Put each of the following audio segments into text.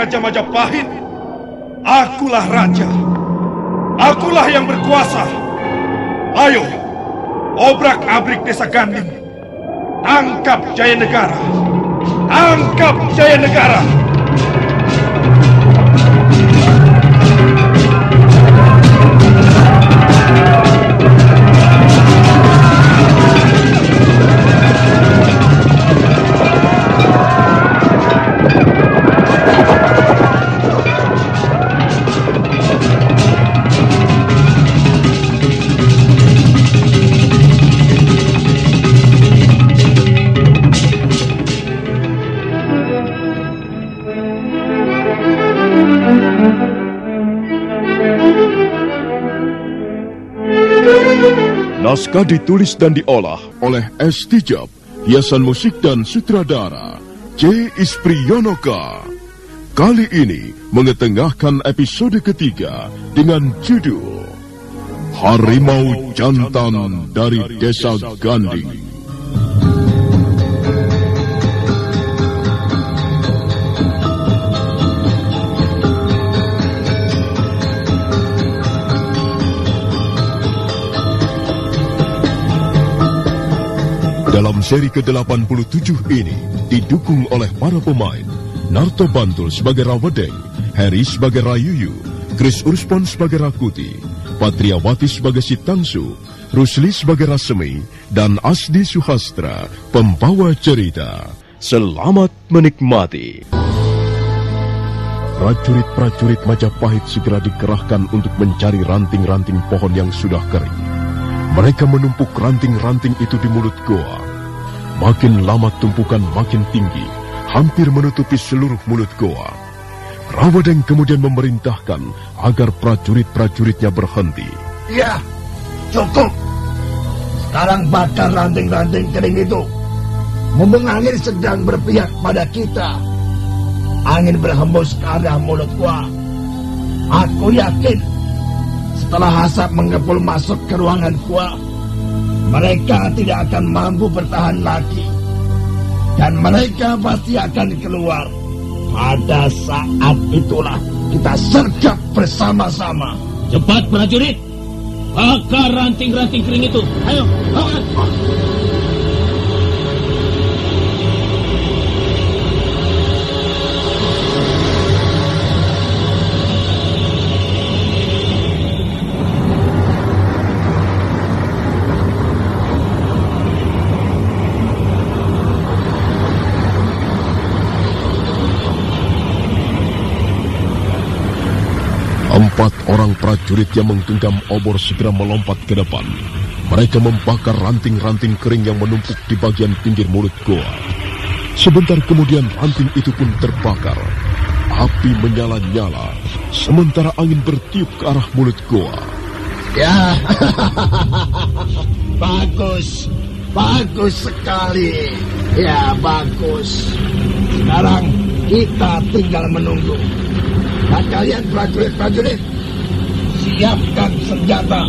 Raja Majapahit. Akulah raja. Akulah yang berkuasa. Ayo, obrak-abrik desa Ganding. Tangkap Jaya Negara. Tangkap Jaya Negara. Naskah ditulis dan diolah oleh S. Tijab, hiasan musik dan sutradara C. Ispriyonoka. Kali ini mengetengahkan episode ketiga dengan judul Harimau Jantan dari Desa Ganding. Dalam seri ke-87 ini didukung oleh para pemain Narto Bantul sebagai Rawedeng, Harry sebagai Rayuyu, Chris Urspon sebagai Rakuti, Patriawati sebagai Sitangsu, Rusli sebagai Rasemi, dan Asdi Suhastra, pembawa cerita. Selamat menikmati. Prajurit-prajurit Majapahit segera dikerahkan untuk mencari ranting-ranting pohon yang sudah kering. Mereka menumpuk ranting-ranting itu di mulut goa. Makin lama tumpukan makin tinggi, hampir menutupi seluruh mulut goa. Rawadeng kemudian memerintahkan agar prajurit-prajuritnya berhenti. Ya, cukup. Sekarang bakar ranting-ranting kering itu. Mumpung angin sedang berpihak pada kita. Angin berhembus ke arah mulut gua. Aku yakin setelah asap mengepul masuk ke ruangan gua, mereka tidak akan mampu bertahan lagi. Dan mereka pasti akan keluar. Pada saat itulah kita sergap bersama-sama. Cepat prajurit, bakar ranting-ranting kering itu. Ayo. Empat orang prajurit yang menggenggam obor segera melompat ke depan. Mereka membakar ranting-ranting kering yang menumpuk di bagian pinggir mulut goa. Sebentar kemudian ranting itu pun terbakar. Api menyala-nyala, sementara angin bertiup ke arah mulut goa. Ya, bagus, bagus sekali. Ya, bagus. Sekarang kita tinggal menunggu. Nah, kalian prajurit-prajurit, siapkan senjata.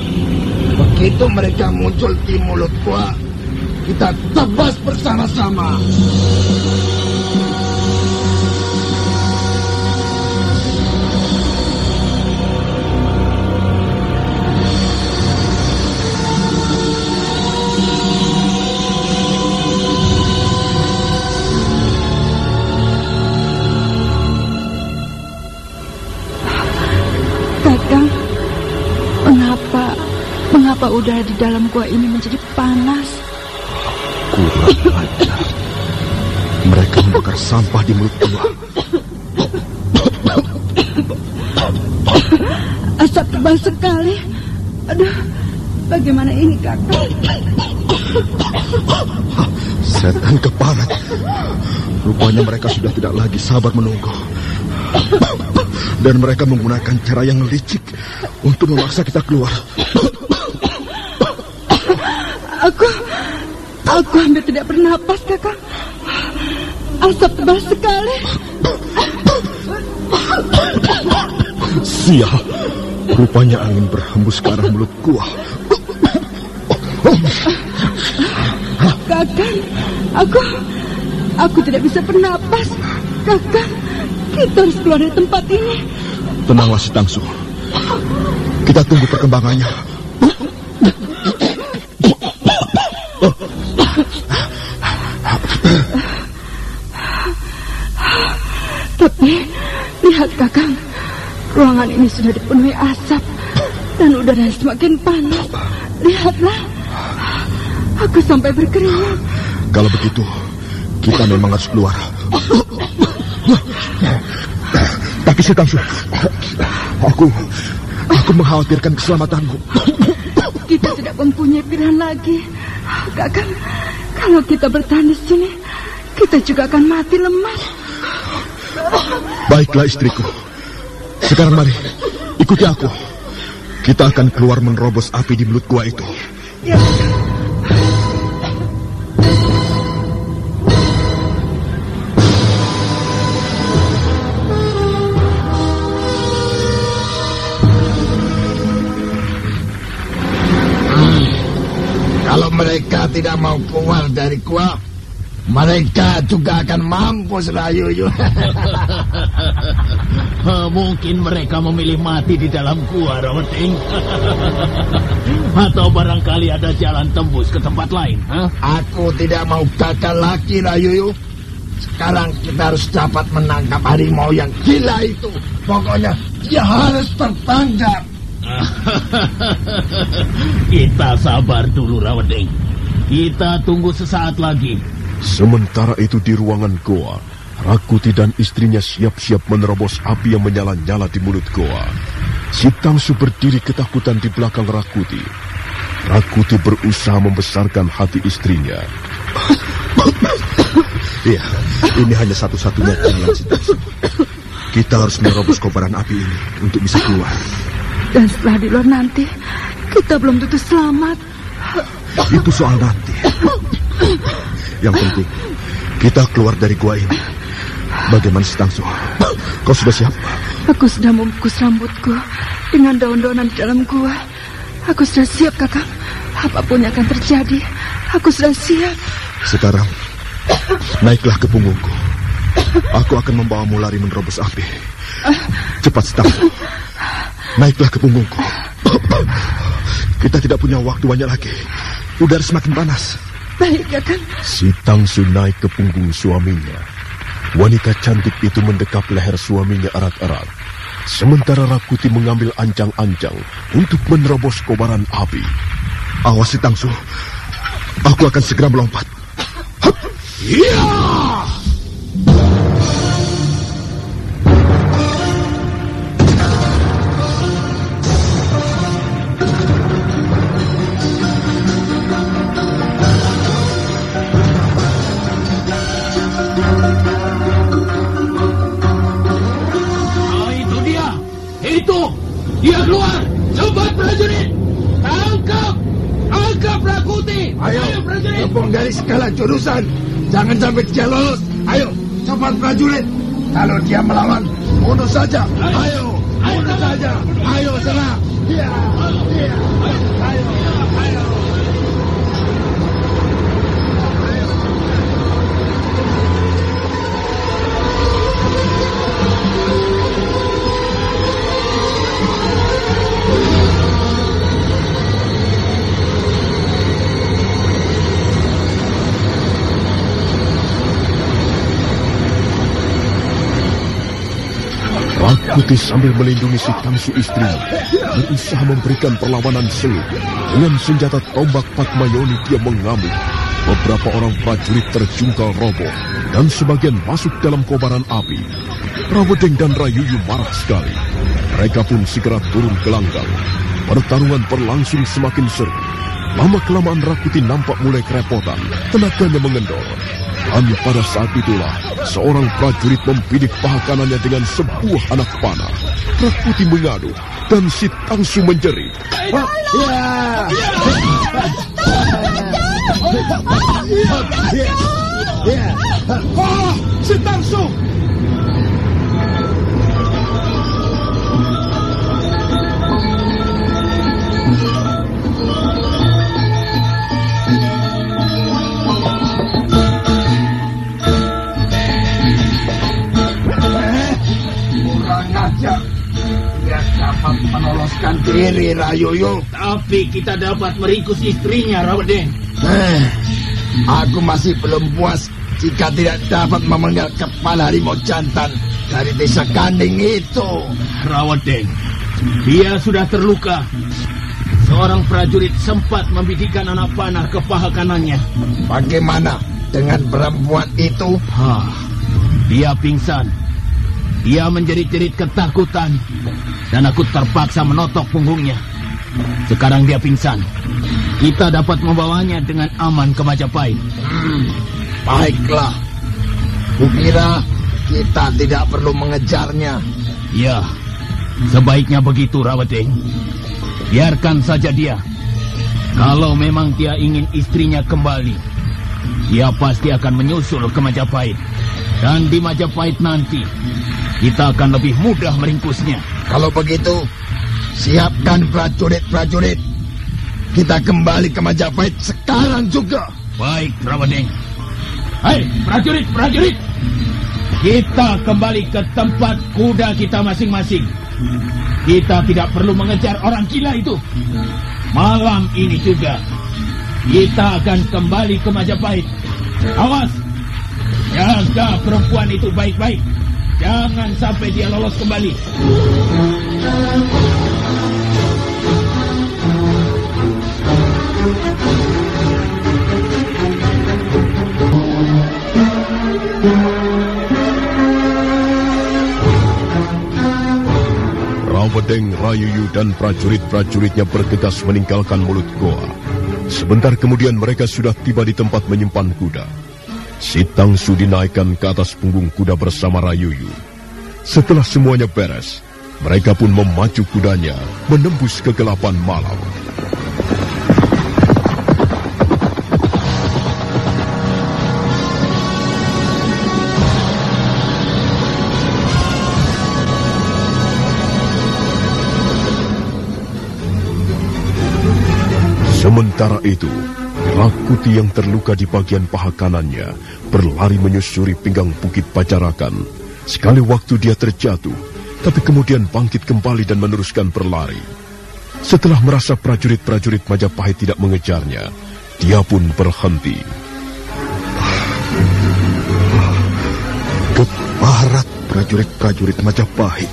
Begitu mereka muncul di mulut gua, kita tebas bersama-sama. Kakang, mengapa, mengapa udara di dalam gua ini menjadi panas? Kurang ajar. Mereka membakar sampah di mulut gua. Asap tebal sekali. Aduh, bagaimana ini kakak? Setan keparat. Rupanya mereka sudah tidak lagi sabar menunggu. Dan mereka menggunakan cara yang licik untuk memaksa kita keluar. Aku, aku hampir tidak bernapas kakak. Asap tebal sekali. Sial. Rupanya angin berhembus ke arah mulut gua. Kakak, aku, aku tidak bisa bernapas. Kakak, kita harus keluar dari tempat ini. Tenanglah si Tangsu. Kita tunggu perkembangannya. Tapi, lihat kakang, ruangan ini sudah dipenuhi asap dan udara semakin panas. Lihatlah, aku sampai berkeringat. Kalau begitu, kita memang harus keluar. Tapi si Tangsu, aku, aku mengkhawatirkan keselamatanmu. Kita tidak mempunyai pilihan lagi. Kakang, kalau kita bertahan di sini, kita juga akan mati lemas. Baiklah istriku. Sekarang mari, ikuti aku. Kita akan keluar menerobos api di mulut gua itu. Mereka tidak mau keluar dari gua, mereka juga akan mampus Rayuyu. Mungkin mereka memilih mati di dalam gua, Raweting. Atau barangkali ada jalan tembus ke tempat lain, ha? Aku tidak mau gagal lagi Rayuyu. Sekarang kita harus dapat menangkap harimau yang gila itu. Pokoknya dia harus tertangkap. Kita sabar dulu, Raweting. Kita tunggu sesaat lagi. Sementara itu di ruangan goa, Rakuti dan istrinya siap-siap menerobos api yang menyala-nyala di mulut goa. Si Tangsu berdiri ketakutan di belakang Rakuti. Rakuti berusaha membesarkan hati istrinya. Iya, ini hanya satu-satunya jalan si Tangsu. Kita harus menerobos kobaran api ini untuk bisa keluar. dan setelah di luar nanti, kita belum tentu selamat. Itu soal nanti. Yang penting, kita keluar dari gua ini. Bagaimana si Tangsu? Kau sudah siap? Aku sudah membungkus rambutku dengan daun-daunan di dalam gua. Aku sudah siap, kakak. Apa pun yang akan terjadi, aku sudah siap. Sekarang, naiklah ke punggungku. Aku akan membawamu lari menerobos api. Cepat, Stang. Naiklah ke punggungku. Kita tidak punya waktu banyak lagi. Udara semakin panas. Baik, kakak. Si Tangsu naik ke punggung suaminya. Wanita cantik itu mendekap leher suaminya erat-erat. Sementara Rakuti mengambil ancang-ancang untuk menerobos kobaran api. Awas si Tangsu. Aku akan segera melompat. Hup! Sampai dia lolos. Ayo, cepat prajurit. Kalau dia melawan, bunuh saja. Ayo, bunuh saja. Ayo, serang. Dia, dia. Ayo, ayo. Rakuti sambil melindungi si Tangsu istrinya berusaha memberikan perlawanan sengit. Dengan senjata tombak Patmayoni dia mengamuk. Beberapa orang prajurit terjungkal roboh dan sebagian masuk dalam kobaran api. Rawedeng dan Rayuyu marah sekali. Mereka pun segera turun ke langgang. Pertarungan berlangsung semakin seru. Lama-kelamaan Rakuti nampak mulai kerepotan. Tenaganya mengendor. Dan pada saat itulah, seorang prajurit membidik paha kanannya dengan sebuah anak panah. Rakuti mengadu, dan si Tangsu menjerit. Ya. Ya. Ah, si Tangsu! Menoloskan diri, Rayoyo. Tapi kita dapat meringkus istrinya, Rawedeng. Eh, aku masih belum puas jika tidak dapat memenggal kepala harimau jantan dari desa Kanding itu. Rawedeng, dia sudah terluka. Seorang prajurit sempat membidikkan anak panah ke paha kanannya. Bagaimana dengan perempuan itu? Hah, dia pingsan. Dia menjerit-jerit ketakutan. Dan aku terpaksa menotok punggungnya. Sekarang dia pingsan. Kita dapat membawanya dengan aman ke Majapahit. Hmm, baiklah. Kukira kita tidak perlu mengejarnya. Ya, sebaiknya begitu Rawateng. Biarkan saja dia. Kalau memang dia ingin istrinya kembali, dia pasti akan menyusul ke Majapahit. Dan di Majapahit nanti, kita akan lebih mudah meringkusnya. Kalau begitu, siapkan prajurit-prajurit. Kita kembali ke Majapahit sekarang juga. Baik, Rawadeng. Hai, prajurit, prajurit. Kita kembali ke tempat kuda kita masing-masing. Kita tidak perlu mengejar orang gila itu. Malam ini juga, kita akan kembali ke Majapahit. Awas, jaga perempuan itu baik-baik. Jangan sampai dia lolos kembali. Rawedeng, Rayuyu, dan prajurit-prajuritnya bergegas meninggalkan mulut goa. Sebentar kemudian mereka sudah tiba di tempat menyimpan kuda. Si Tangsu dinaikkan ke atas punggung kuda bersama Rayuyu. Setelah semuanya beres, mereka pun memacu kudanya menembus kegelapan malam. Sementara itu, Rakuti yang terluka di bagian paha kanannya berlari menyusuri pinggang bukit Pacarakan. Sekali waktu dia terjatuh, tapi kemudian bangkit kembali dan meneruskan berlari. Setelah merasa prajurit-prajurit Majapahit tidak mengejarnya, dia pun berhenti. Ke barat prajurit-prajurit Majapahit.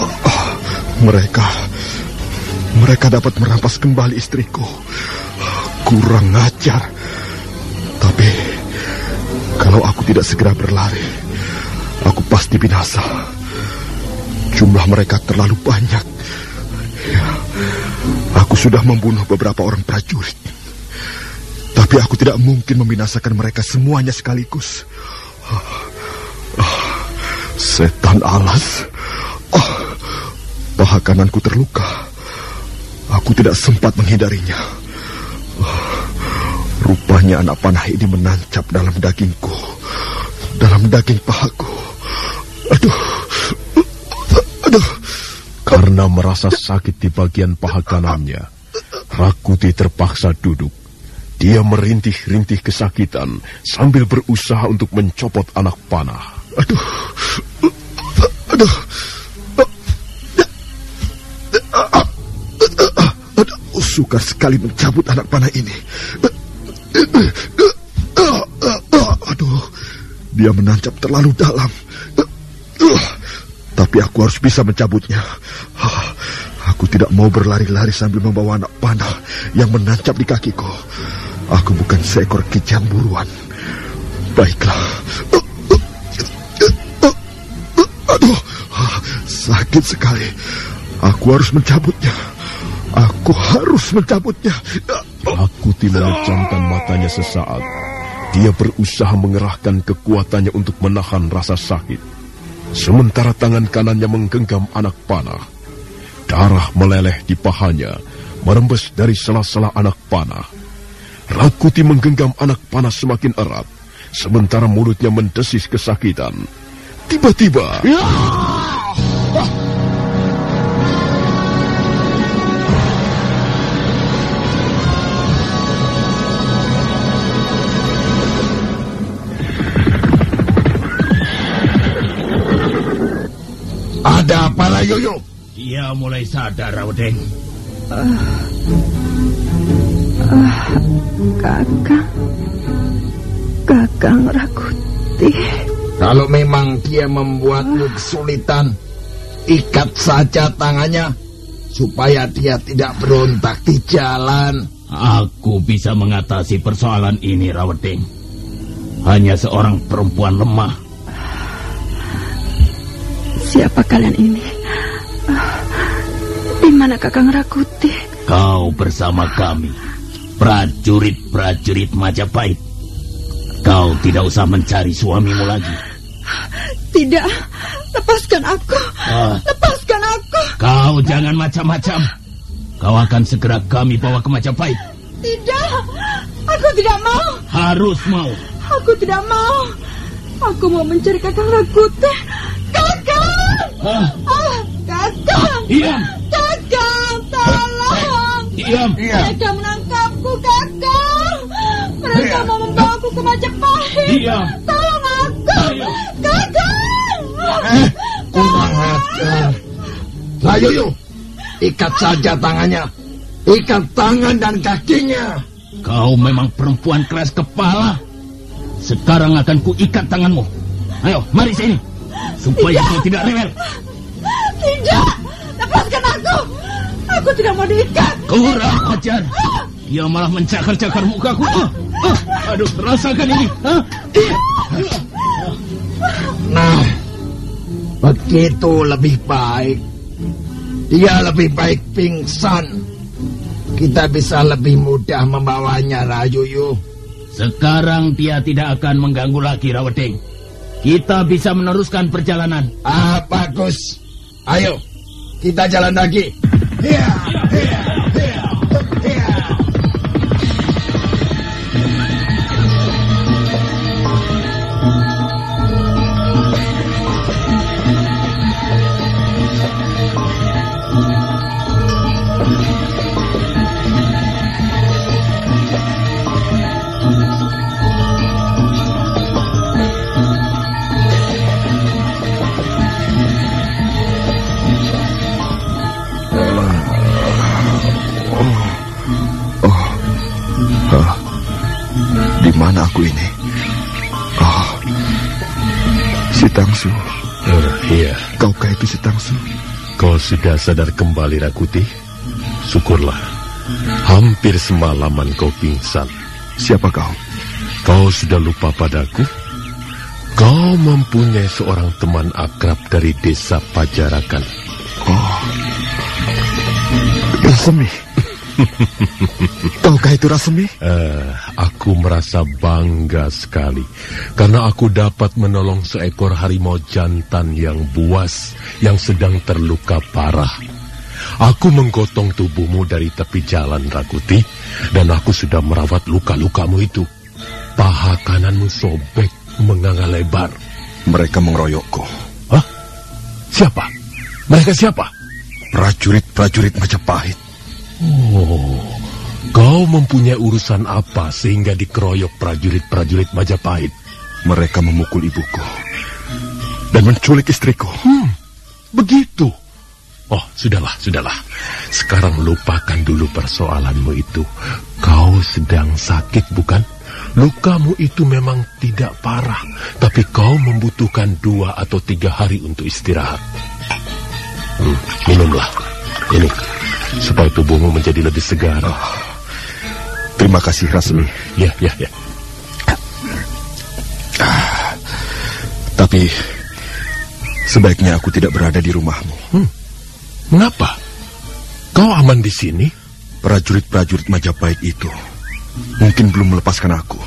Ah, mereka mereka dapat merampas kembali istriku. Kurang ajar. Tapi kalau aku tidak segera berlari, aku pasti binasa. Jumlah mereka terlalu banyak. Ya, aku sudah membunuh beberapa orang prajurit. Tapi aku tidak mungkin membinasakan mereka semuanya sekaligus. Setan alas. Ah, Paha kananku terluka. Aku tidak sempat menghindarinya. Rupanya anak panah ini menancap dalam dagingku. Dalam daging pahaku. Aduh. Aduh. Karena merasa sakit di bagian paha kanannya, Rakuti terpaksa duduk. Dia merintih-rintih kesakitan sambil berusaha untuk mencopot anak panah. Aduh. Aduh. Aduh, sukar sekali mencabut anak panah ini. Aduh, dia menancap terlalu dalam. Tapi aku harus bisa mencabutnya. Aku tidak mau berlari-lari sambil membawa anak panah yang menancap di kakiku. Aku bukan seekor kijang buruan. Baiklah. Aduh, sakit sekali. Aku harus mencabutnya. Aku harus mencabutnya. Rakuti memejamkan matanya sesaat. Dia berusaha mengerahkan kekuatannya untuk menahan rasa sakit. Sementara tangan kanannya menggenggam anak panah. Darah meleleh di pahanya, merembes dari sela-sela anak panah. Rakuti menggenggam anak panah semakin erat, sementara mulutnya mendesis kesakitan. Tiba-tiba... Ya! Ada apa lah Yoyo? Dia mulai sadar, Raudeng. Uh, uh, kakang, kakang Rakuti. Kalau memang dia membuatmu kesulitan, ikat saja tangannya supaya dia tidak berontak di jalan. Aku bisa mengatasi persoalan ini, Raweding. Hanya seorang perempuan lemah Siapa kalian ini? Uh, di mana Kakang Rakuti? Kau bersama kami, prajurit-prajurit Majapahit. Kau tidak usah mencari suamimu lagi. Tidak, lepaskan aku. Uh, lepaskan aku. Kau jangan macam-macam. Kau akan segera kami bawa ke Majapahit. Tidak, aku tidak mau. Harus mau. Aku tidak mau. Aku mau mencari Kakang Rakuti. Ah. Ah, kakang. Diam. Kakang, tolong. Diam. Mereka menangkapku, kakang. Mereka mau membawaku ke Majapahit. Diam. Tolong aku. Ayo. Kakang. Eh, kurang ajar. Ayo, yuk. Ikat saja tangannya. Ikat tangan dan kakinya. Kau memang perempuan keras kepala. Sekarang akan kuikat tanganmu. Ayo, mari sini. Supaya tidak. kau tidak rewel. Tidak. Lepaskan aku. Aku tidak mau diikat. Kurang ajar. Dia malah mencakar-cakar mukaku. Ah, ah, aduh, rasakan ini. Ah. Nah, begitu lebih baik. Dia lebih baik pingsan. Kita bisa lebih mudah membawanya, Rayuyu. Sekarang dia tidak akan mengganggu lagi, Raweding. Kita bisa meneruskan perjalanan. Ah, bagus. Ayo, kita jalan lagi. Hiya, hiya, aku ini? Oh, si Tangsu. Uh, iya. Kaukah itu si Tangsu? Kau sudah sadar kembali, Rakuti? Syukurlah. Hampir semalaman kau pingsan. Siapa kau? Kau sudah lupa padaku? Kau mempunyai seorang teman akrab dari desa Pajarakan. Oh, Semi. Tahukah itu Rasemi? Eh, aku merasa bangga sekali karena aku dapat menolong seekor harimau jantan yang buas yang sedang terluka parah. Aku menggotong tubuhmu dari tepi jalan Rakuti dan aku sudah merawat luka-lukamu itu. Paha kananmu sobek menganga lebar. Mereka mengeroyokku. Hah? Siapa? Mereka siapa? Prajurit-prajurit Majapahit. Oh, kau mempunyai urusan apa sehingga dikeroyok prajurit-prajurit Majapahit? Mereka memukul ibuku dan menculik istriku. Hmm, begitu. Oh, sudahlah, sudahlah. Sekarang lupakan dulu persoalanmu itu. Kau sedang sakit, bukan? Lukamu itu memang tidak parah, tapi kau membutuhkan dua atau tiga hari untuk istirahat. Hmm, minumlah. Ini, supaya tubuhmu menjadi lebih segar. Oh, terima kasih, Rasmi. Ya, ya, ya. Ah, tapi sebaiknya aku tidak berada di rumahmu. Hmm. Mengapa? Kau aman di sini? Prajurit-prajurit Majapahit itu mungkin belum melepaskan aku.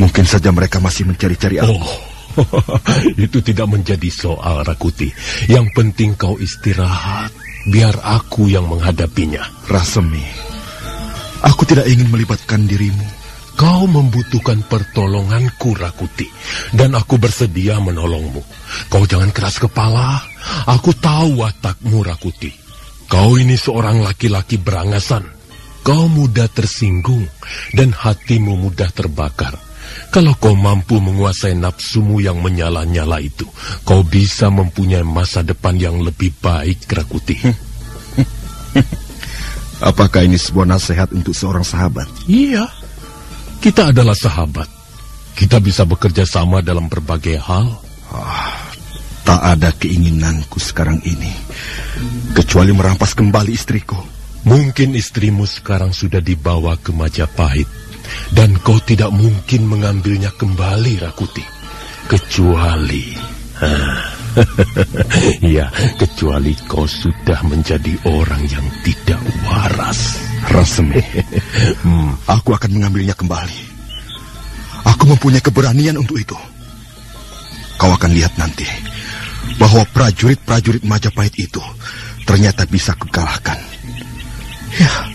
Mungkin saja mereka masih mencari-cari aku. Oh. itu tidak menjadi soal Rakuti. Yang penting kau istirahat. Biar aku yang menghadapinya. Rasemi, aku tidak ingin melibatkan dirimu. Kau membutuhkan pertolonganku, Rakuti. Dan aku bersedia menolongmu. Kau jangan keras kepala. Aku tahu watakmu, Rakuti. Kau ini seorang laki-laki berangasan. Kau mudah tersinggung dan hatimu mudah terbakar. Kalau kau mampu menguasai nafsumu yang menyala-nyala itu, kau bisa mempunyai masa depan yang lebih baik, Rakuti. Apakah ini sebuah nasihat untuk seorang sahabat? Iya, kita adalah sahabat. Kita bisa bekerja sama dalam berbagai hal. Oh, tak ada keinginanku sekarang ini, kecuali merampas kembali istriku. Mungkin istrimu sekarang sudah dibawa ke Majapahit dan kau tidak mungkin mengambilnya kembali, Rakuti. Kecuali... ya, kecuali kau sudah menjadi orang yang tidak waras. Rasemi, hmm. aku akan mengambilnya kembali. Aku mempunyai keberanian untuk itu. Kau akan lihat nanti bahwa prajurit-prajurit Majapahit itu ternyata bisa kukalahkan. Ya,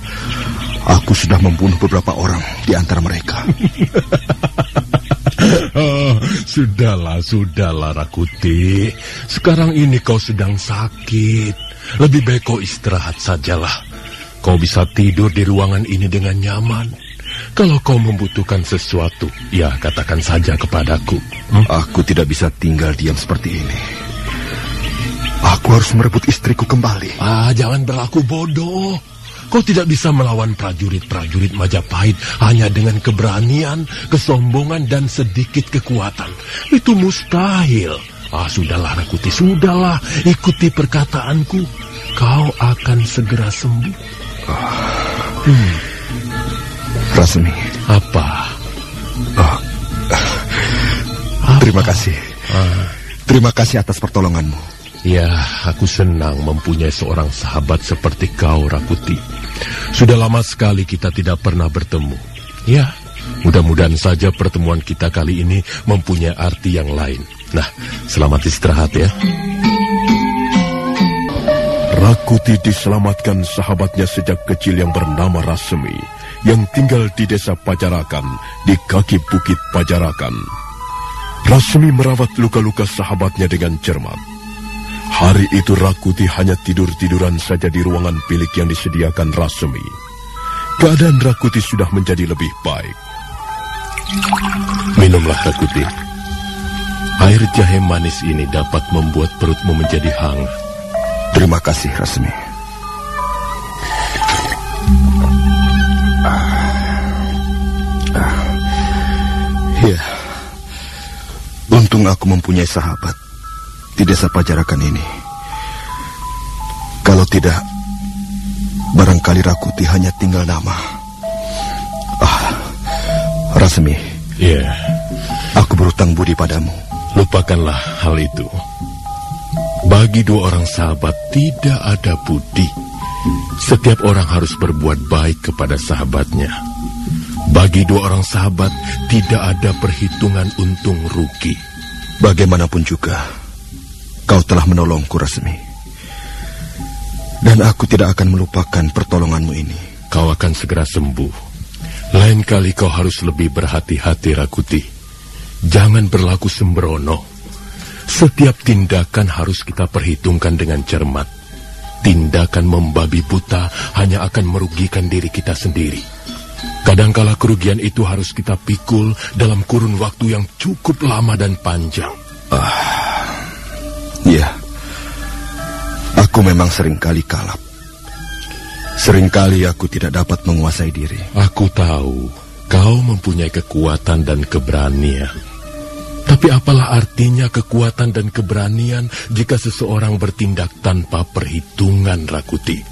Aku sudah membunuh beberapa orang di antara mereka. oh, sudahlah, sudahlah, Rakuti. Sekarang ini kau sedang sakit. Lebih baik kau istirahat sajalah. Kau bisa tidur di ruangan ini dengan nyaman. Kalau kau membutuhkan sesuatu, ya katakan saja kepadaku. Hmm? Aku tidak bisa tinggal diam seperti ini. Aku harus merebut istriku kembali. Ah, jangan berlaku bodoh. Kau tidak bisa melawan prajurit-prajurit Majapahit hanya dengan keberanian, kesombongan, dan sedikit kekuatan. Itu mustahil. Ah, sudahlah, Rakuti, sudahlah. Ikuti perkataanku. Kau akan segera sembuh. Hmm. Rasmi. Apa? Oh. Terima kasih. Ah. Terima kasih atas pertolonganmu. Ya, aku senang mempunyai seorang sahabat seperti kau, Rakuti. Sudah lama sekali kita tidak pernah bertemu. Ya, mudah-mudahan saja pertemuan kita kali ini mempunyai arti yang lain. Nah, selamat istirahat ya. Rakuti diselamatkan sahabatnya sejak kecil yang bernama Rasemi, yang tinggal di desa Pajarakan, di kaki bukit Pajarakan. Rasemi merawat luka-luka sahabatnya dengan cermat. Hari itu Rakuti hanya tidur-tiduran saja di ruangan bilik yang disediakan Rasemi. Keadaan Rakuti sudah menjadi lebih baik. Minumlah Rakuti. Air jahe manis ini dapat membuat perutmu menjadi hangat. Terima kasih, Rasmi. Ah. Ah. Ya, untung aku mempunyai sahabat di desa Pajarakan ini. Kalau tidak, barangkali Rakuti hanya tinggal nama. Ah, Rasmi. Ya. Yeah. Aku berutang budi padamu. Lupakanlah hal itu. Bagi dua orang sahabat tidak ada budi. Setiap orang harus berbuat baik kepada sahabatnya. Bagi dua orang sahabat, tidak ada perhitungan untung rugi. Bagaimanapun juga, kau telah menolongku, Resmi. Dan aku tidak akan melupakan pertolonganmu ini. Kau akan segera sembuh. Lain kali kau harus lebih berhati-hati, Rakuti. Jangan berlaku sembrono. Setiap tindakan harus kita perhitungkan dengan cermat. Tindakan membabi buta hanya akan merugikan diri kita sendiri. Kadangkala kerugian itu harus kita pikul dalam kurun waktu yang cukup lama dan panjang. Ah, Aku memang sering kali kalap. Seringkali aku tidak dapat menguasai diri. Aku tahu kau mempunyai kekuatan dan keberanian. Tapi apalah artinya kekuatan dan keberanian jika seseorang bertindak tanpa perhitungan, Rakuti?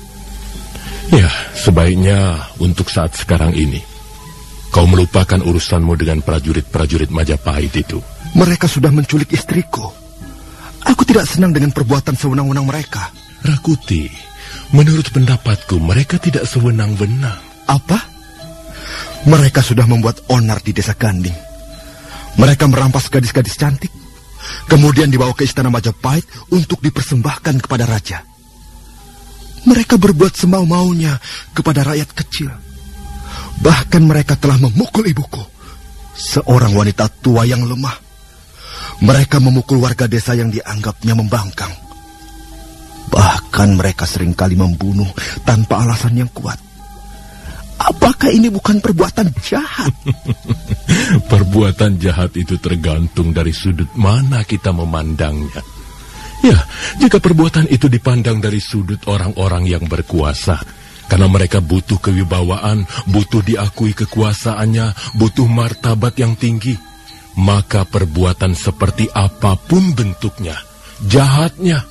Ya, sebaiknya untuk saat sekarang ini, kau melupakan urusanmu dengan prajurit-prajurit Majapahit itu. Mereka sudah menculik istriku. Aku tidak senang dengan perbuatan sewenang-wenang mereka. Rakuti, menurut pendapatku mereka tidak sewenang-wenang. Apa? Mereka sudah membuat onar di desa Ganding. Mereka merampas gadis-gadis cantik, kemudian dibawa ke istana Majapahit untuk dipersembahkan kepada raja. Mereka berbuat semau-maunya kepada rakyat kecil. Bahkan mereka telah memukul ibuku, seorang wanita tua yang lemah. Mereka memukul warga desa yang dianggapnya membangkang. Bahkan mereka sering kali membunuh tanpa alasan yang kuat. Apakah ini bukan perbuatan jahat? perbuatan jahat itu tergantung dari sudut mana kita memandangnya. Ya, jika perbuatan itu dipandang dari sudut orang-orang yang berkuasa, karena mereka butuh kewibawaan, butuh diakui kekuasaannya, butuh martabat yang tinggi, maka perbuatan seperti apa pun bentuknya, jahatnya,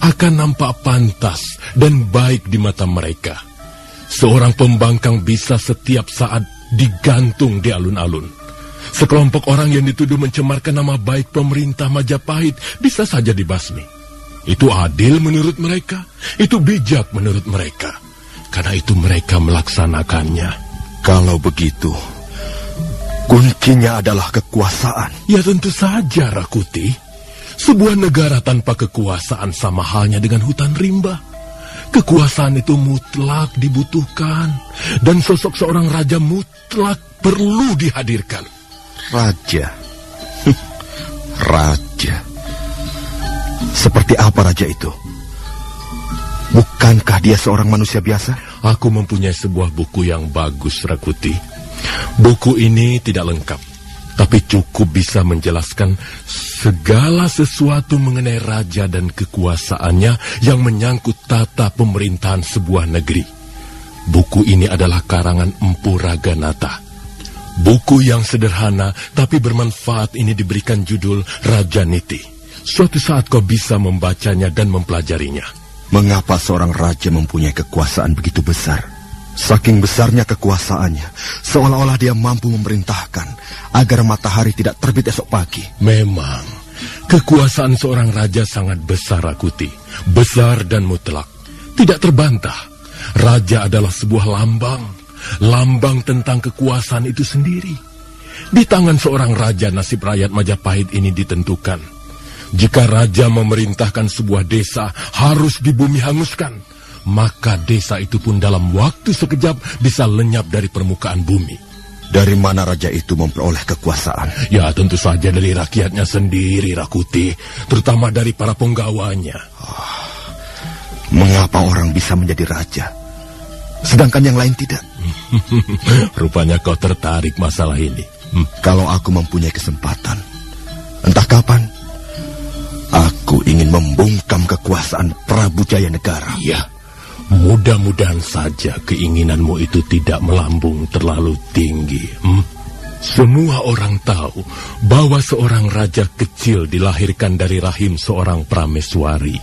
akan nampak pantas dan baik di mata mereka. Seorang pembangkang bisa setiap saat digantung di alun-alun. Sekelompok orang yang dituduh mencemarkan nama baik pemerintah Majapahit bisa saja dibasmi. Itu adil menurut mereka, itu bijak menurut mereka. Karena itu mereka melaksanakannya. Kalau begitu, kuncinya adalah kekuasaan. Ya tentu saja, Rakuti. Sebuah negara tanpa kekuasaan sama halnya dengan hutan rimba. Kekuasaan itu mutlak dibutuhkan dan sosok seorang raja mutlak perlu dihadirkan. Raja. raja. Seperti apa raja itu? Bukankah dia seorang manusia biasa? Aku mempunyai sebuah buku yang bagus, Rakuti. Buku ini tidak lengkap, tapi cukup bisa menjelaskan segala sesuatu mengenai raja dan kekuasaannya yang menyangkut tata pemerintahan sebuah negeri. Buku ini adalah karangan Empu Raganata. Buku yang sederhana tapi bermanfaat ini diberikan judul Raja Niti. Suatu saat kau bisa membacanya dan mempelajarinya. Mengapa seorang raja mempunyai kekuasaan begitu besar? Saking besarnya kekuasaannya, seolah-olah dia mampu memerintahkan agar matahari tidak terbit esok pagi. Memang, kekuasaan seorang raja sangat besar, Rakuti. Besar dan mutlak. Tidak terbantah. Raja adalah sebuah lambang. Lambang tentang kekuasaan itu sendiri. Di tangan seorang raja nasib rakyat Majapahit ini ditentukan. Jika raja memerintahkan sebuah desa harus di bumi hanguskan, maka desa itu pun dalam waktu sekejap bisa lenyap dari permukaan bumi. Dari mana raja itu memperoleh kekuasaan? Ya tentu saja dari rakyatnya sendiri, Rakuti. Terutama dari para penggawanya. Oh, mengapa orang bisa menjadi raja? Sedangkan yang lain tidak? Rupanya kau tertarik masalah ini. Hmm. Kalau aku mempunyai kesempatan, entah kapan, Aku ingin membungkam kekuasaan Prabu Jaya Negara. Iya, mudah-mudahan saja keinginanmu itu tidak melambung terlalu tinggi. Hmm? Semua orang tahu bahwa seorang raja kecil dilahirkan dari rahim seorang prameswari.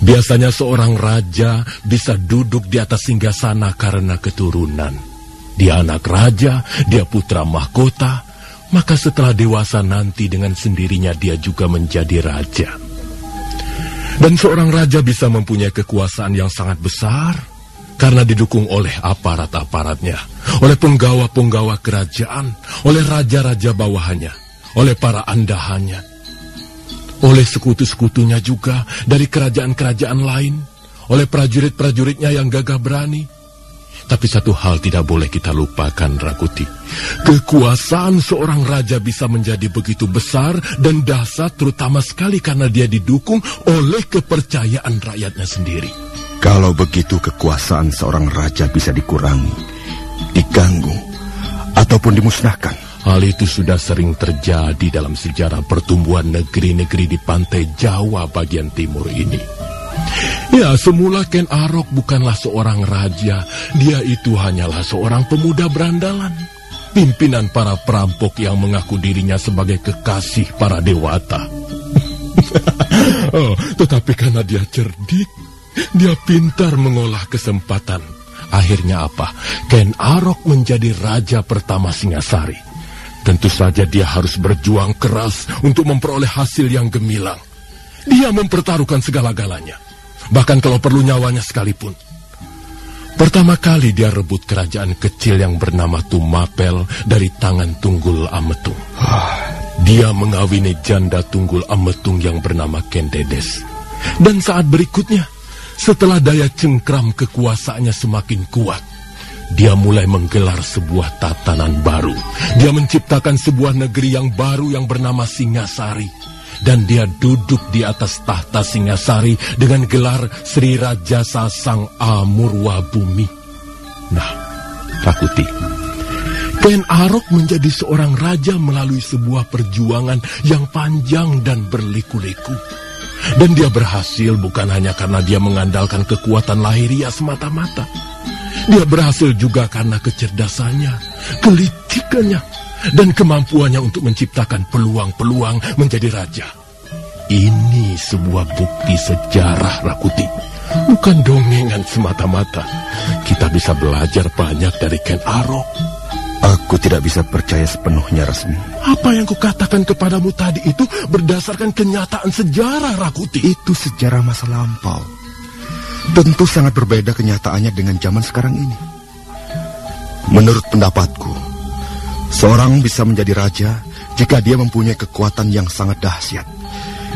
Biasanya seorang raja bisa duduk di atas singgasana karena keturunan. Dia anak raja, dia putra mahkota, maka setelah dewasa nanti dengan sendirinya dia juga menjadi raja. Dan seorang raja bisa mempunyai kekuasaan yang sangat besar, karena didukung oleh aparat-aparatnya, oleh penggawa-penggawa kerajaan, oleh raja-raja bawahannya, oleh para andahannya, oleh sekutu-sekutunya juga dari kerajaan-kerajaan lain, oleh prajurit-prajuritnya yang gagah berani. Tapi satu hal tidak boleh kita lupakan, Rakuti. Kekuasaan seorang raja bisa menjadi begitu besar dan dahsyat terutama sekali karena dia didukung oleh kepercayaan rakyatnya sendiri. Kalau begitu kekuasaan seorang raja bisa dikurangi, diganggu, ataupun dimusnahkan. Hal itu sudah sering terjadi dalam sejarah pertumbuhan negeri-negeri di pantai Jawa bagian timur ini. Ya, semula Ken Arok bukanlah seorang raja. Dia itu hanyalah seorang pemuda berandalan. Pimpinan para perampok yang mengaku dirinya sebagai kekasih para dewata. oh, tetapi karena dia cerdik, dia pintar mengolah kesempatan. Akhirnya apa? Ken Arok menjadi raja pertama Singasari. Tentu saja dia harus berjuang keras untuk memperoleh hasil yang gemilang. Dia mempertaruhkan segala-galanya bahkan kalau perlu nyawanya sekalipun. Pertama kali dia rebut kerajaan kecil yang bernama Tumapel dari tangan Tunggul Ametung. Dia mengawini janda Tunggul Ametung yang bernama Kendedes. Dan saat berikutnya, setelah daya cengkram kekuasaannya semakin kuat, dia mulai menggelar sebuah tatanan baru. Dia menciptakan sebuah negeri yang baru yang bernama Singasari dan dia duduk di atas tahta Singasari dengan gelar Sri Raja Sasang Amurwa Bumi. Nah, Rakuti, Ken Arok menjadi seorang raja melalui sebuah perjuangan yang panjang dan berliku-liku. Dan dia berhasil bukan hanya karena dia mengandalkan kekuatan lahiriah semata-mata. Dia berhasil juga karena kecerdasannya, kelicikannya, dan kemampuannya untuk menciptakan peluang-peluang menjadi raja. Ini sebuah bukti sejarah Rakuti. Bukan dongengan semata-mata. Kita bisa belajar banyak dari Ken Arok. Aku tidak bisa percaya sepenuhnya, Rasmi. Apa yang kukatakan kepadamu tadi itu berdasarkan kenyataan sejarah, Rakuti. Itu sejarah masa lampau. Tentu sangat berbeda kenyataannya dengan zaman sekarang ini. Menurut pendapatku, Seorang bisa menjadi raja jika dia mempunyai kekuatan yang sangat dahsyat,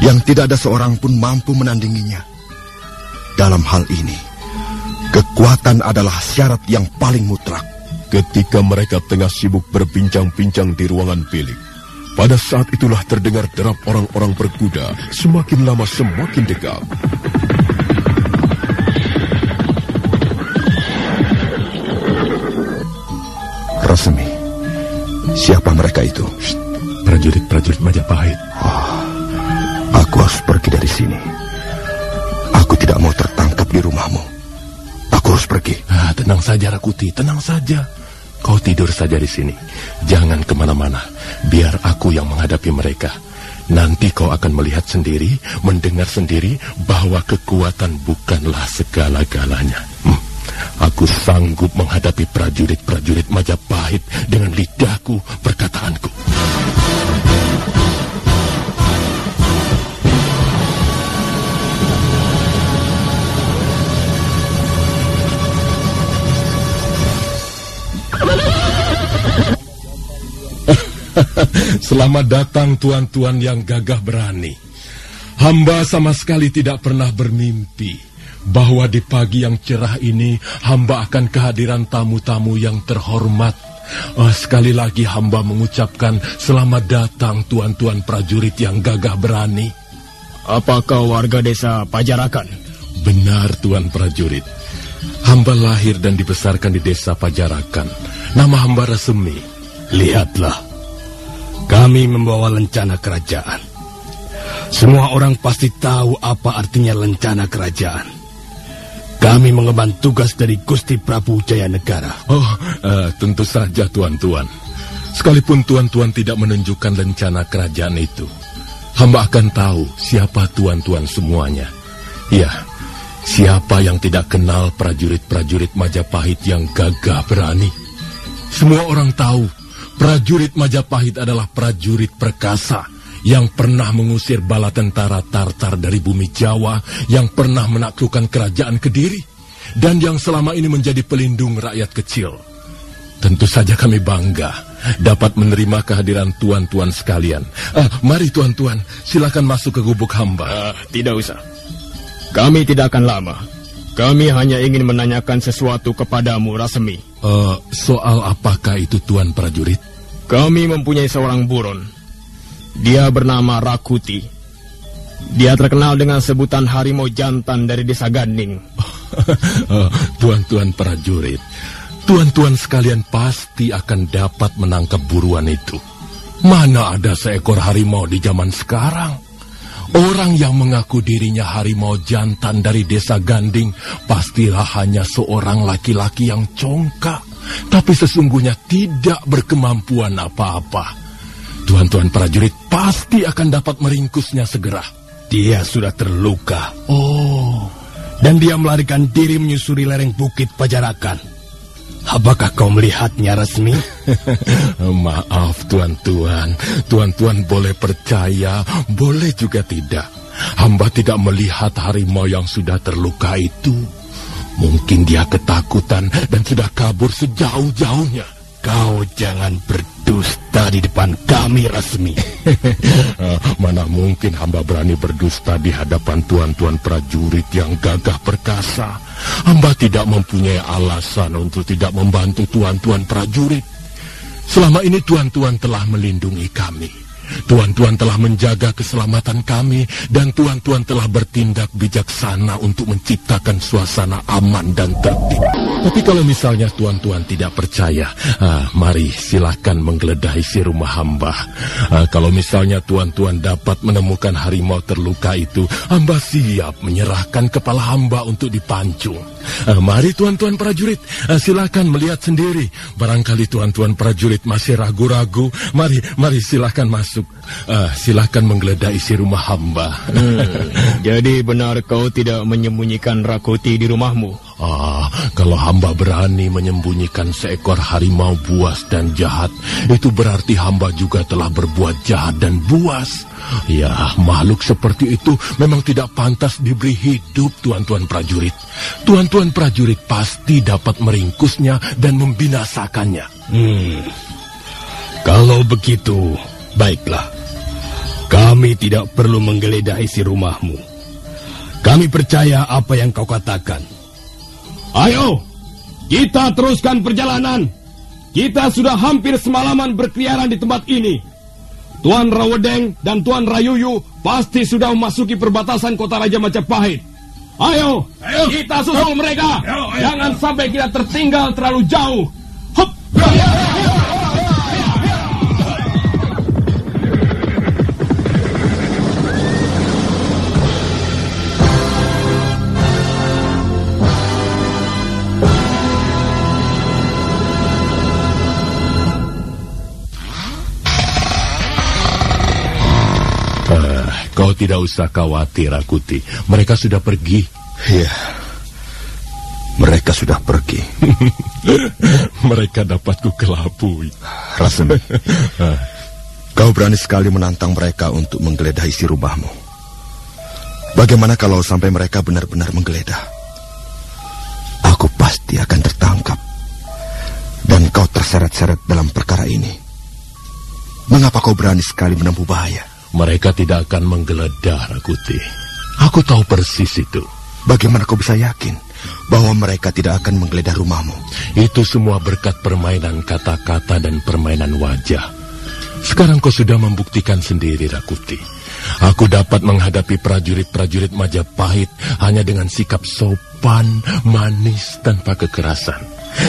yang tidak ada seorang pun mampu menandinginya. Dalam hal ini, kekuatan adalah syarat yang paling mutlak. Ketika mereka tengah sibuk berbincang-bincang di ruangan bilik, pada saat itulah terdengar derap orang-orang berkuda semakin lama semakin dekat. Siapa mereka itu? Prajurit-prajurit Majapahit. Oh, aku harus pergi dari sini. Aku tidak mau tertangkap di rumahmu. Aku harus pergi. Ah, tenang saja, Rakuti. Tenang saja. Kau tidur saja di sini. Jangan ke mana-mana. Biar aku yang menghadapi mereka. Nanti kau akan melihat sendiri, mendengar sendiri bahwa kekuatan bukanlah segala-galanya. Hmm. Aku sanggup menghadapi prajurit-prajurit Majapahit dengan lidahku perkataanku. Selamat datang tuan-tuan yang gagah berani. Hamba sama sekali tidak pernah bermimpi bahwa di pagi yang cerah ini hamba akan kehadiran tamu-tamu yang terhormat. Oh, sekali lagi hamba mengucapkan selamat datang tuan-tuan prajurit yang gagah berani. Apakah warga desa Pajarakan? Benar tuan prajurit. Hamba lahir dan dibesarkan di desa Pajarakan. Nama hamba Resemi. Lihatlah, kami membawa lencana kerajaan. Semua orang pasti tahu apa artinya lencana kerajaan. Kami mengemban tugas dari Gusti Prabu Jaya Negara. Oh, uh, tentu saja tuan-tuan. Sekalipun tuan-tuan tidak menunjukkan lencana kerajaan itu, hamba akan tahu siapa tuan-tuan semuanya. Ya, siapa yang tidak kenal prajurit-prajurit Majapahit yang gagah berani. Semua orang tahu prajurit Majapahit adalah prajurit perkasa yang pernah mengusir bala tentara Tartar dari bumi Jawa, yang pernah menaklukkan kerajaan Kediri, dan yang selama ini menjadi pelindung rakyat kecil. Tentu saja kami bangga dapat menerima kehadiran tuan-tuan sekalian. Ah, mari tuan-tuan, silakan masuk ke gubuk hamba. Uh, tidak usah. Kami tidak akan lama. Kami hanya ingin menanyakan sesuatu kepadamu, Rasemi. Uh, soal apakah itu tuan prajurit? Kami mempunyai seorang buron. Dia bernama Rakuti. Dia terkenal dengan sebutan harimau jantan dari desa Ganding. uh, tuan-tuan prajurit, tuan-tuan sekalian pasti akan dapat menangkap buruan itu. Mana ada seekor harimau di zaman sekarang? Orang yang mengaku dirinya harimau jantan dari desa Ganding pastilah hanya seorang laki-laki yang congkak, tapi sesungguhnya tidak berkemampuan apa-apa. Tuan-tuan prajurit pasti akan dapat meringkusnya segera. Dia sudah terluka. Oh, dan dia melarikan diri menyusuri lereng bukit Pajarakan. Apakah kau melihatnya resmi? Maaf tuan-tuan, tuan-tuan boleh percaya, boleh juga tidak. Hamba tidak melihat harimau yang sudah terluka itu. Mungkin dia ketakutan dan sudah kabur sejauh-jauhnya. Kau jangan berdusta di depan kami resmi. Mana mungkin hamba berani berdusta di hadapan tuan-tuan prajurit yang gagah perkasa. Hamba tidak mempunyai alasan untuk tidak membantu tuan-tuan prajurit. Selama ini tuan-tuan telah melindungi kami. Tuan-tuan telah menjaga keselamatan kami dan tuan-tuan telah bertindak bijaksana untuk menciptakan suasana aman dan tertib. Tapi kalau misalnya tuan-tuan tidak percaya, ah, mari silahkan menggeledah isi rumah hamba. Ah, kalau misalnya tuan-tuan dapat menemukan harimau terluka itu, hamba siap menyerahkan kepala hamba untuk dipancung. Ah, mari tuan-tuan prajurit, ah, silahkan melihat sendiri. Barangkali tuan-tuan prajurit masih ragu-ragu, mari, mari silahkan masuk masuk. Uh, silahkan menggeledah isi rumah hamba. Hmm, jadi benar kau tidak menyembunyikan Rakuti di rumahmu? Ah, kalau hamba berani menyembunyikan seekor harimau buas dan jahat, itu berarti hamba juga telah berbuat jahat dan buas. Ya, makhluk seperti itu memang tidak pantas diberi hidup, tuan-tuan prajurit. Tuan-tuan prajurit pasti dapat meringkusnya dan membinasakannya. Hmm. Kalau begitu, Baiklah, kami tidak perlu menggeledah isi rumahmu. Kami percaya apa yang kau katakan. Ayo, kita teruskan perjalanan. Kita sudah hampir semalaman berkeliaran di tempat ini. Tuan Rawedeng dan Tuan Rayuyu pasti sudah memasuki perbatasan kota Raja Majapahit. Ayo, ayo, kita susul mereka. Ayo, ayo, Jangan ayo. sampai kita tertinggal terlalu jauh. Kau tidak usah khawatir, Akuti. Mereka sudah pergi. Iya. Mereka sudah pergi. Mereka dapat ku kelapui. Rasen, kau berani sekali menantang mereka untuk menggeledah isi rumahmu. Bagaimana kalau sampai mereka benar-benar menggeledah? Aku pasti akan tertangkap. Dan kau terseret-seret dalam perkara ini. Mengapa kau berani sekali menempuh bahaya? Mereka tidak akan menggeledah, Rakuti. Aku tahu persis itu. Bagaimana kau bisa yakin bahwa mereka tidak akan menggeledah rumahmu? Itu semua berkat permainan kata-kata dan permainan wajah. Sekarang kau sudah membuktikan sendiri, Rakuti. Aku dapat menghadapi prajurit-prajurit Majapahit hanya dengan sikap sopan, manis, tanpa kekerasan.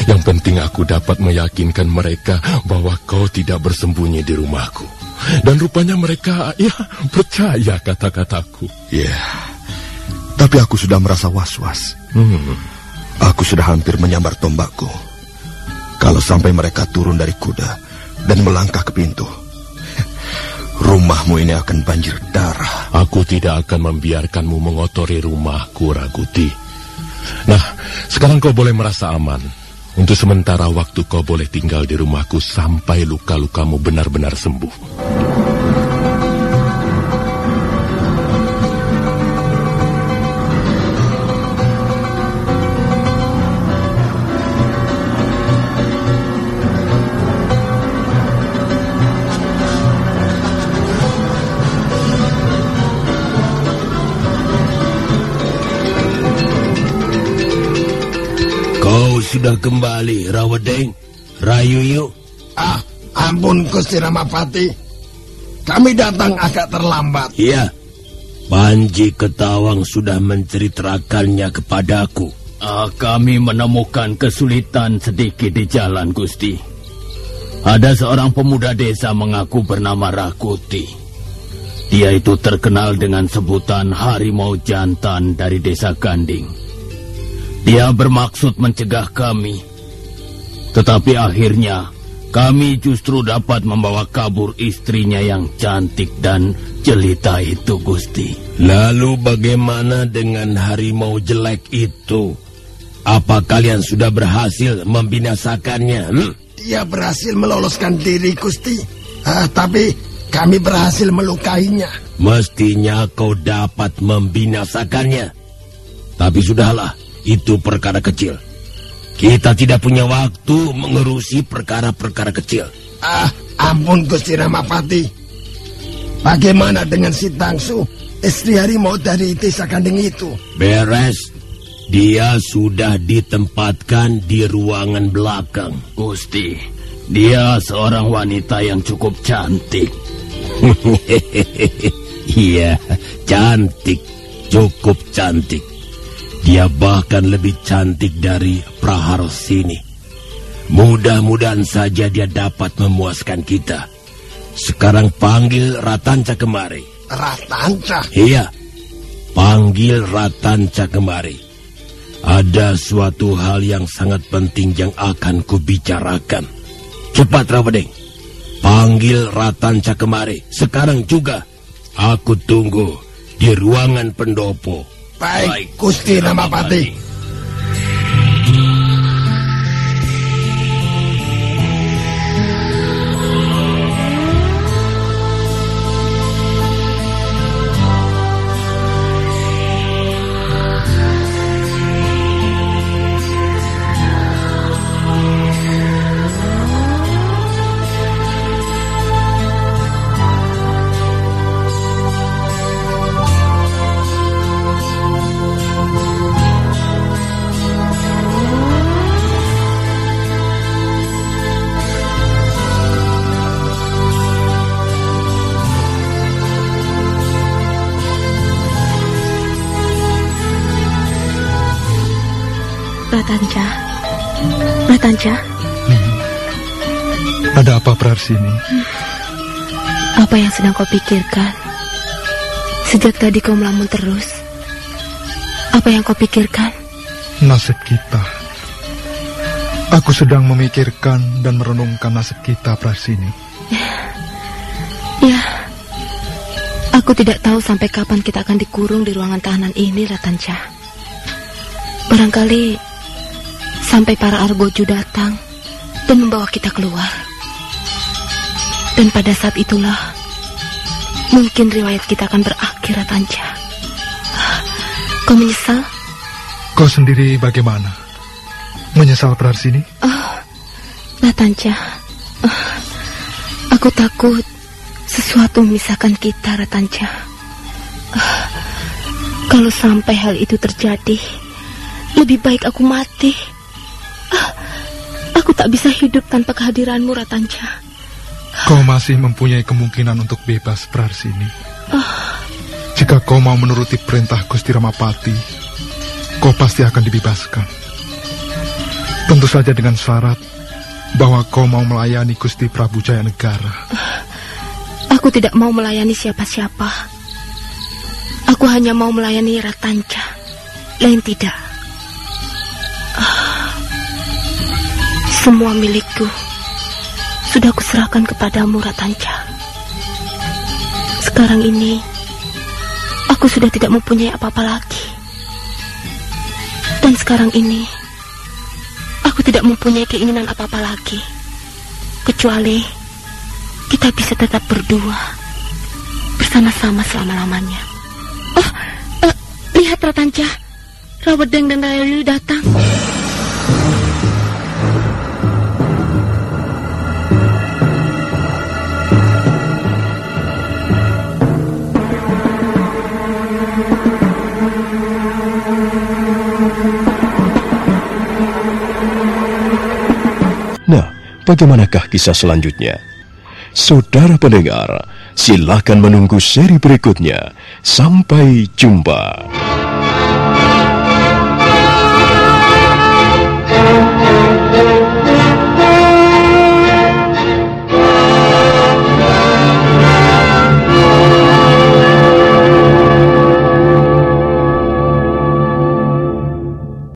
Yang penting aku dapat meyakinkan mereka bahwa kau tidak bersembunyi di rumahku. Dan rupanya mereka, ya, percaya kata-kataku. Ya, tapi aku sudah merasa was-was. Hmm. Aku sudah hampir menyambar tombakku. Kalau sampai mereka turun dari kuda dan melangkah ke pintu, rumahmu ini akan banjir darah. Aku tidak akan membiarkanmu mengotori rumahku, Raguti. Nah, sekarang kau boleh merasa aman. Untuk sementara waktu kau boleh tinggal di rumahku sampai luka-lukamu benar-benar sembuh. Sudah kembali, Rawedeng, Rayuyu. Ah, ampun Gusti Ramapati. Kami datang agak terlambat. Iya, Panji Ketawang sudah menceritakannya kepadaku. Ah, kami menemukan kesulitan sedikit di jalan, Gusti. Ada seorang pemuda desa mengaku bernama Rakuti. Dia itu terkenal dengan sebutan harimau jantan dari desa Ganding. Dia bermaksud mencegah kami. Tetapi akhirnya kami justru dapat membawa kabur istrinya yang cantik dan jelita itu, Gusti. Lalu bagaimana dengan harimau jelek itu? Apa kalian sudah berhasil membinasakannya? Hmm? Dia berhasil meloloskan diri, Gusti. Ah, tapi kami berhasil melukainya. Mestinya kau dapat membinasakannya. Tapi sudahlah, itu perkara kecil. Kita tidak punya waktu mengurusi perkara-perkara kecil. Ah, ampun Gusti Ramapati. Bagaimana dengan si Tangsu, istri harimau dari desa kandeng itu? Beres. Dia sudah ditempatkan di ruangan belakang. Gusti, dia seorang wanita yang cukup cantik. Iya, cantik. Cukup cantik. Dia bahkan lebih cantik dari Praharsini. Mudah-mudahan saja dia dapat memuaskan kita. Sekarang panggil Ratanca kemari. Ratanca? Iya, panggil Ratanca kemari. Ada suatu hal yang sangat penting yang akan kubicarakan. Cepat, Rawadeng. Panggil Ratanca kemari. Sekarang juga. Aku tunggu di ruangan pendopo. Baik, Baik Gusti Ramapati. Ratanja. Ratanja. Hmm. Ada apa Prarsini? Hmm. Apa yang sedang kau pikirkan? Sejak tadi kau melamun terus. Apa yang kau pikirkan? Nasib kita. Aku sedang memikirkan dan merenungkan nasib kita, Prasini. Ya, aku tidak tahu sampai kapan kita akan dikurung di ruangan tahanan ini, Ratanja. Barangkali Sampai para Argoju datang dan membawa kita keluar. Dan pada saat itulah, mungkin riwayat kita akan berakhir, Tanja. Kau menyesal? Kau sendiri bagaimana? Menyesal Prarsini? Oh, Ratanja. Oh, aku takut sesuatu memisahkan kita, Ratanja. Oh, kalau sampai hal itu terjadi, lebih baik aku mati. Aku tak bisa hidup tanpa kehadiranmu, Ratanca. Kau masih mempunyai kemungkinan untuk bebas, Prarsini. Oh. Jika kau mau menuruti perintah Gusti Ramapati, kau pasti akan dibebaskan. Tentu saja dengan syarat bahwa kau mau melayani Gusti Prabu Jaya Negara. Aku tidak mau melayani siapa-siapa. Aku hanya mau melayani Ratanca. Lain tidak. Semua milikku sudah kuserahkan kepadamu, Ratanca. Sekarang ini, aku sudah tidak mempunyai apa-apa lagi. Dan sekarang ini, aku tidak mempunyai keinginan apa-apa lagi. Kecuali kita bisa tetap berdua bersama-sama selama-lamanya. Oh, uh, lihat Ratanca. Rawedeng dan Rayoyu datang. Bagaimanakah kisah selanjutnya? Saudara pendengar, silakan menunggu seri berikutnya. Sampai jumpa.